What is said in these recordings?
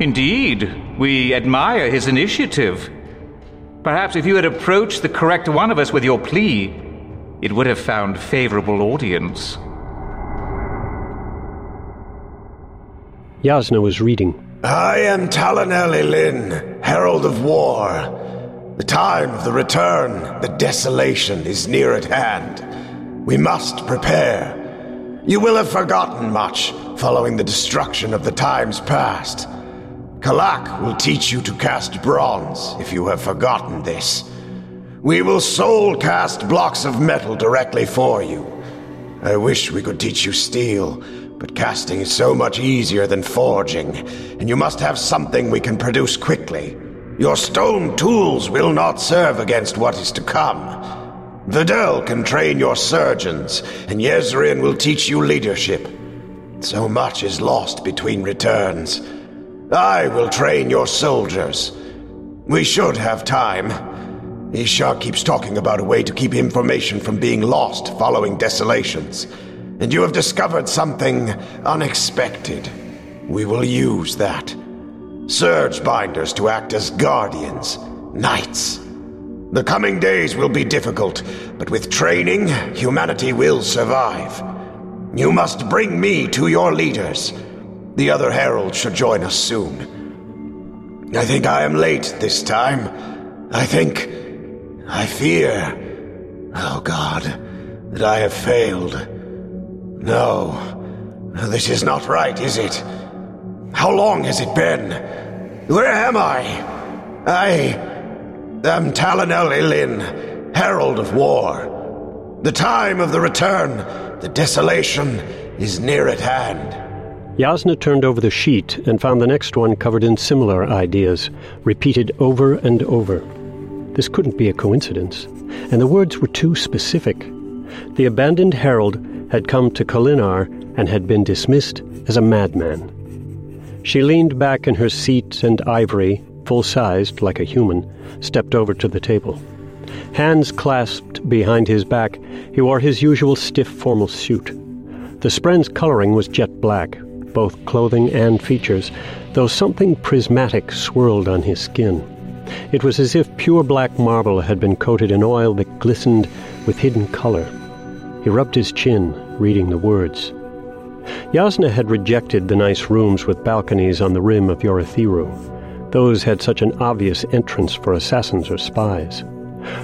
Indeed, we admire his initiative. Perhaps if you had approached the correct one of us with your plea, it would have found favorable audience. Jasnah was reading. I am Talenel'Elin, Herald of War. The time of the return, the desolation is near at hand. We must prepare. You will have forgotten much following the destruction of the times past. Kalak will teach you to cast bronze if you have forgotten this. We will soul cast blocks of metal directly for you. I wish we could teach you steel, but casting is so much easier than forging, and you must have something we can produce quickly. Your stone tools will not serve against what is to come. Vedel can train your surgeons, and Jezrien will teach you leadership. So much is lost between returns. I will train your soldiers. We should have time. Ishar keeps talking about a way to keep information from being lost following desolations. And you have discovered something unexpected. We will use that. Surgebinders to act as guardians, knights. The coming days will be difficult, but with training, humanity will survive. You must bring me to your leaders. The other heralds should join us soon. I think I am late this time. I think. I fear. Oh God, that I have failed. No, this is not right, is it? How long has it been? Where am I? I am Talenel'Elin, Herald of War. The time of the return, the desolation, is near at hand. Jasnah turned over the sheet and found the next one covered in similar ideas, repeated over and over. This couldn't be a coincidence, and the words were too specific. The abandoned herald had come to Kholinar and had been dismissed as a madman. She leaned back in her seat, and Ivory, full sized like a human, stepped over to the table. Hands clasped behind his back, he wore his usual stiff formal suit. The Spren's coloring was jet black, both clothing and features, though something prismatic swirled on his skin. It was as if pure black marble had been coated in oil that glistened with hidden color. He rubbed his chin, reading the words. Jasnah had rejected the nice rooms with balconies on the rim of Urithiru. Those had such an obvious entrance for assassins or spies.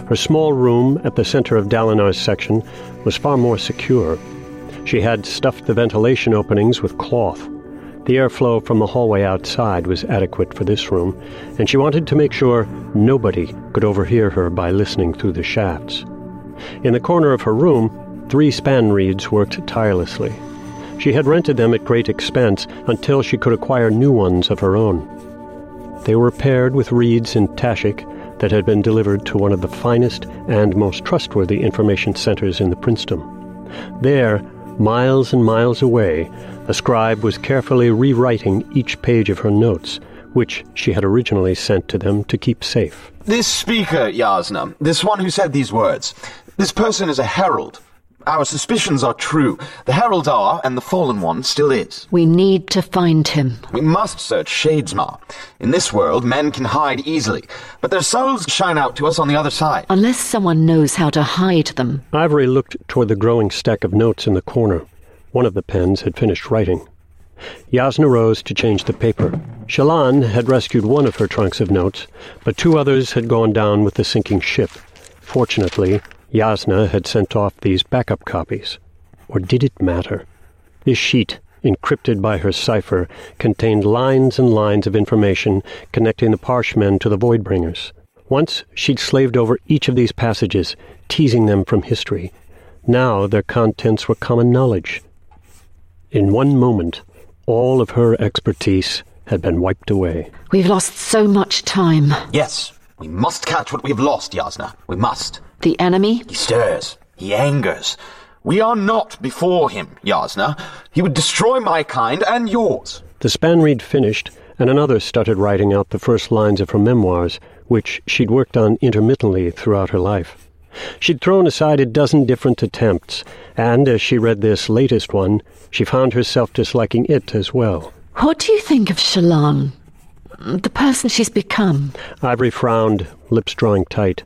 Her small room at the center of Dalinar's section was far more secure, she had stuffed the ventilation openings with cloth. The airflow from the hallway outside was adequate for this room, and she wanted to make sure nobody could overhear her by listening through the shafts. In the corner of her room, three span reeds worked tirelessly. She had rented them at great expense until she could acquire new ones of her own. They were paired with reeds in Tashikk that had been delivered to one of the finest and most trustworthy information centers in the princedom. There, Miles and miles away, a scribe was carefully rewriting each page of her notes, which she had originally sent to them to keep safe. This speaker, Jasnah, this one who said these words, this person is a herald. Our suspicions are true. The Herald are, and the Fallen One still is. We need to find him. We must search Shadesmar. In this world, men can hide easily, but their souls shine out to us on the other side. Unless someone knows how to hide them. Ivory looked toward the growing stack of notes in the corner. One of the pens had finished writing. Jasnah rose to change the paper. Shallan had rescued one of her trunks of notes, but two others had gone down with the sinking ship. Fortunately, Jasnah had sent off these backup copies. Or did it matter? This sheet, encrypted by her cipher, contained lines and lines of information connecting the Parshmen to the Voidbringers. Once she'd slaved over each of these passages, teasing them from history. Now their contents were common knowledge. In one moment, all of her expertise had been wiped away. We've lost so much time. Yes, we must catch what we've lost, Jasnah. We must. The enemy? He stirs. He angers. We are not before him, Jasnah. He would destroy my kind and yours. The spanreed finished, and another started writing out the first lines of her memoirs, which she'd worked on intermittently throughout her life. She'd thrown aside a dozen different attempts, and as she read this latest one, she found herself disliking it as well. What do you think of Shallan? The person she's become. Ivory frowned, lips drawing tight.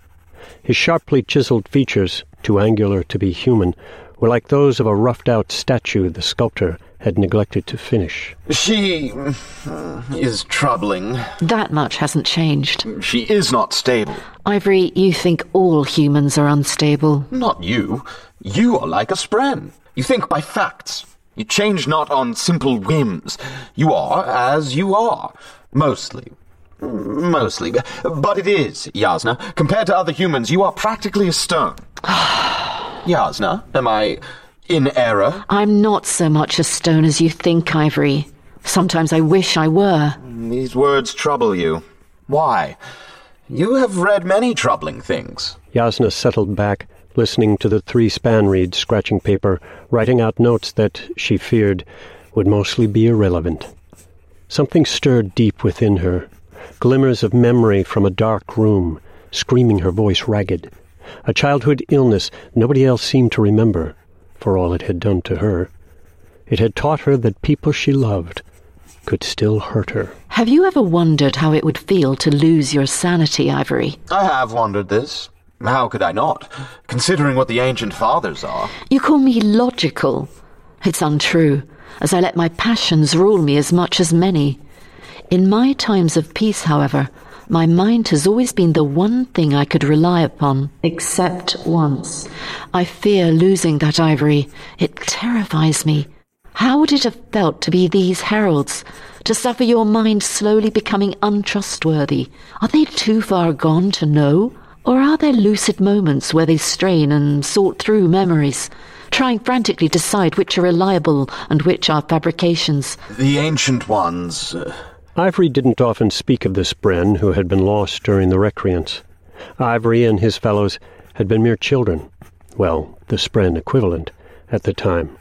His sharply chiseled features, too angular to be human, were like those of a roughed out statue the sculptor had neglected to finish. She mm, is troubling. That much hasn't changed. She is not stable. Ivory, you think all humans are unstable. Not you. You are like a spren. You think by facts. You change not on simple whims. You are as you are. Mostly. Mostly. But it is, Jasnah. Compared to other humans, you are practically a stone. Jasnah, am I in error? I'm not so much a stone as you think, Ivory. Sometimes I wish I were. These words trouble you. Why? You have read many troubling things. Jasnah settled back, listening to the three Spanreeds scratching paper, writing out notes that, she feared, would mostly be irrelevant. Something stirred deep within her, glimmers of memory from a dark room, screaming her voice ragged. A childhood illness nobody else seemed to remember, for all it had done to her. It had taught her that people she loved could still hurt her. Have you ever wondered how it would feel to lose your sanity, Ivory? I have wondered this. How could I not, considering what the ancient fathers are? You call me logical. It's untrue, as I let my passions rule me as much as many. In my times of peace, however, my mind has always been the one thing I could rely upon. Except once. I fear losing that ivory. It terrifies me. How would it have felt to be these heralds? To suffer your mind slowly becoming untrustworthy? Are they too far gone to know? Or are there lucid moments where they strain and sort through memories, trying frantically to decide which are reliable and which are fabrications? The ancient ones. Uh, Ivory didn't often speak of the Spren who had been lost during the recreance. Ivory and his fellows had been mere children, well, the Spren equivalent, at the time.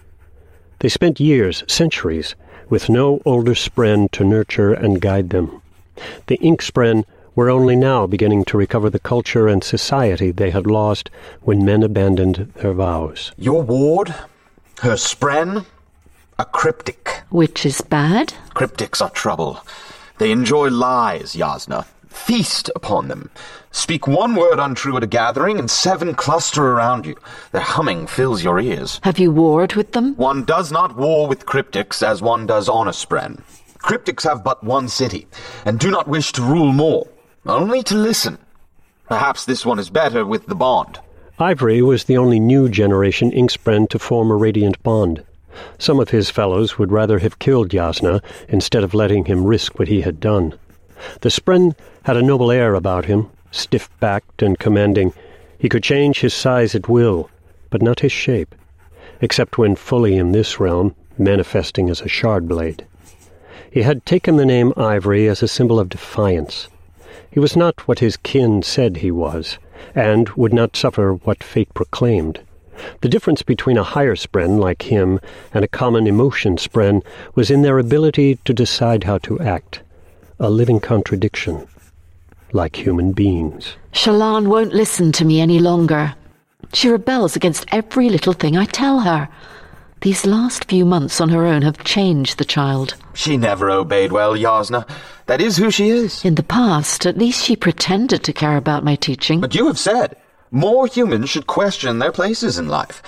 They spent years, centuries, with no older Spren to nurture and guide them. The Ink Spren were only now beginning to recover the culture and society they had lost when men abandoned their vows. Your ward, her spren, a cryptic. Which is bad? Cryptics are trouble. They enjoy lies, Jasnah. Feast upon them. Speak one word untrue at a gathering, and seven cluster around you. Their humming fills your ears. Have you warred with them? One does not war with cryptics as one does on a spren. Cryptics have but one city, and do not wish to rule more, only to listen. Perhaps this one is better with the bond. Ivory was the only new generation Inkspren to form a radiant bond. Some of his fellows would rather have killed Jasnah instead of letting him risk what he had done. The Spren had a noble air about him, stiff-backed and commanding. He could change his size at will, but not his shape, except when fully in this realm, manifesting as a shard blade. He had taken the name Ivory as a symbol of defiance. He was not what his kin said he was, and would not suffer what fate proclaimed. The difference between a higher spren like him and a common emotion spren was in their ability to decide how to act. A living contradiction. Like human beings. Shallan won't listen to me any longer. She rebels against every little thing I tell her. These last few months on her own have changed the child. She never obeyed well, Jasnah. That is who she is. In the past, at least she pretended to care about my teaching. But you have said more humans should question their places in life.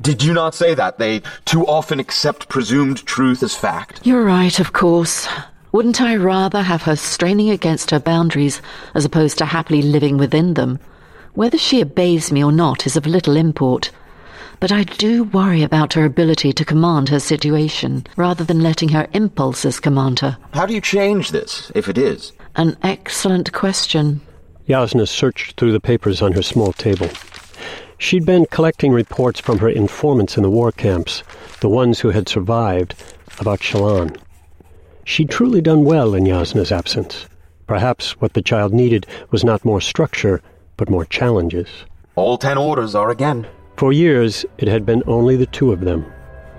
Did you not say that? They too often accept presumed truth as fact. You're right, of course. Wouldn't I rather have her straining against her boundaries as opposed to happily living within them? Whether she obeys me or not is of little import. But I do worry about her ability to command her situation, rather than letting her impulses command her. How do you change this, if it is? An excellent question. Jasnah searched through the papers on her small table. She'd been collecting reports from her informants in the war camps, the ones who had survived, about Shallan. She'd truly done well in Jasnah's absence. Perhaps what the child needed was not more structure, but more challenges. All ten orders are again. For years, it had been only the two of them,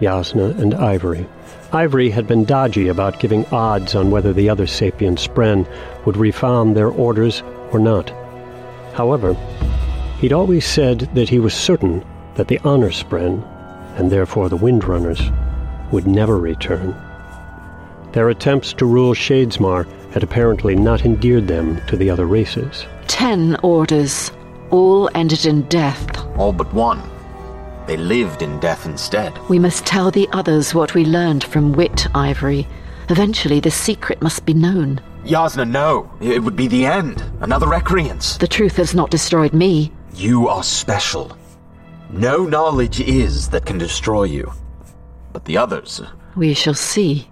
Jasnah and Ivory. Ivory had been dodgy about giving odds on whether the other sapient Spren would refound their orders or not. However, he'd always said that he was certain that the Honor Spren, and therefore the Windrunners, would never return. Their attempts to rule Shadesmar had apparently not endeared them to the other races. Ten orders. All ended in death. All but one. They lived in death instead. We must tell the others what we learned from Wit Ivory. Eventually, the secret must be known. Jasnah, no. It would be the end. Another recreance. The truth has not destroyed me. You are special. No knowledge is that can destroy you. But the others, uh, We shall see.